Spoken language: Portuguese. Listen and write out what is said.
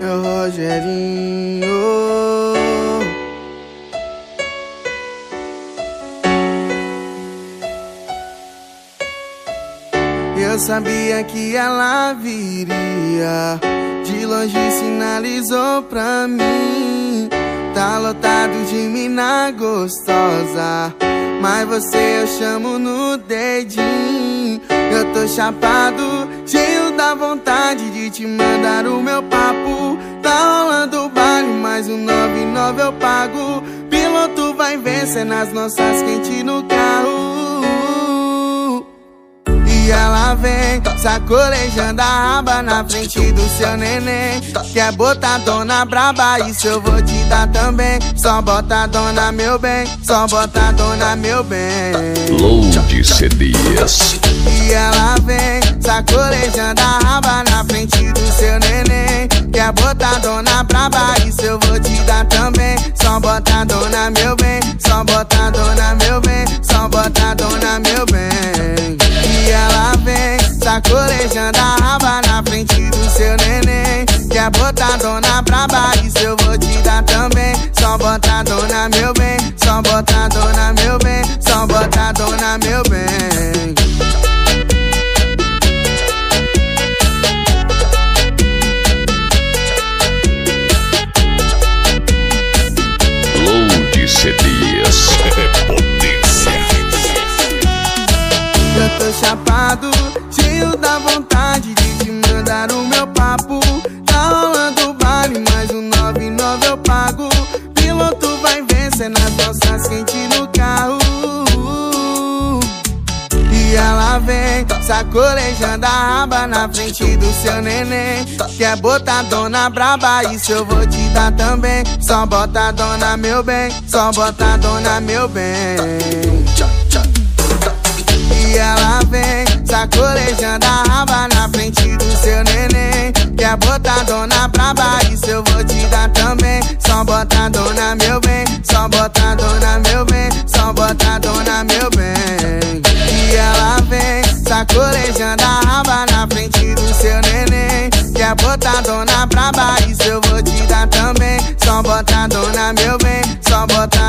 Rogerinho. Eu sabia que ela viria. De longe sinalizou pra mim. Tá lotado de mina gostosa. Mas você eu chamo no dedinho. Eu tô chapado, cheio da vontade de te mandar o meu papo. Tá rolando o baile, mais um 99 eu pago. Piloto vai vencer nas nossas quentes no carro. E ela vem sacolejando a aba na frente do seu neném. Quer botar dona braba, isso eu vou te dar também. Só bota dona meu bem, só bota dona meu bem. Load CDs. E ela vem sacolejando a raba bota dona meu bem, só bota dona meu bem, só bota dona meu bem. E ela vem sacolejando a raba na frente do seu neném. Quer botar dona CDs. Potência. Eu tô chapado, cheio da vontade de te mandar o meu papo. Tá rolando o baile, mais um 99 eu pago. Piloto vai vencer nas nossas quentes no ela vem sacolejando a raba na frente do seu neném. Quer botar dona braba, isso eu vou te dar também. Só bota dona meu bem, só bota dona meu bem. E ela vem sacolejando a raba na frente do seu neném. Quer botar dona braba, isso eu vou te dar também. Só bota dona meu bem, só bota dona meu bem, na frente do seu neném. Quer botar dona braba, isso eu vou te dar também. Só bota dona meu bem, só bota